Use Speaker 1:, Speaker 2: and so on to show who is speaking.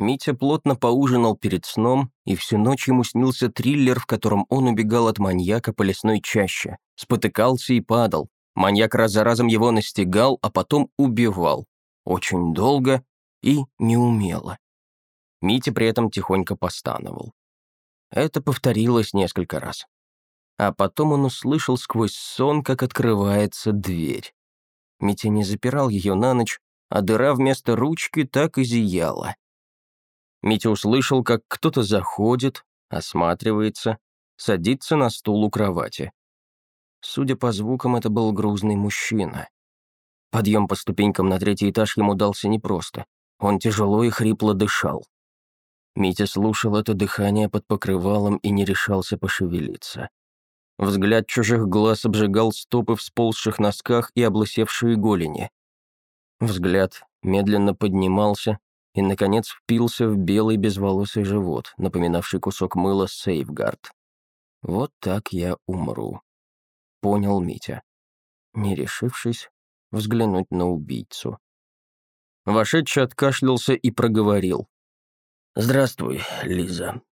Speaker 1: Митя плотно поужинал перед сном, и всю ночь ему снился триллер, в котором он убегал от маньяка по лесной чаще, спотыкался и падал. Маньяк раз за разом его настигал, а потом убивал. Очень долго и неумело. Митя при этом тихонько постановал. Это повторилось несколько раз. А потом он услышал сквозь сон, как открывается дверь. Митя не запирал ее на ночь, а дыра вместо ручки так и зияла. Митя услышал, как кто-то заходит, осматривается, садится на стул у кровати. Судя по звукам, это был грузный мужчина. Подъем по ступенькам на третий этаж ему дался непросто. Он тяжело и хрипло дышал. Митя слушал это дыхание под покрывалом и не решался пошевелиться. Взгляд чужих глаз обжигал стопы в сползших носках и облысевшие голени. Взгляд медленно поднимался, и, наконец, впился в белый безволосый живот, напоминавший кусок мыла сейфгард. «Вот так я умру», — понял Митя, не решившись взглянуть на убийцу. Вошедший откашлялся и проговорил. «Здравствуй, Лиза.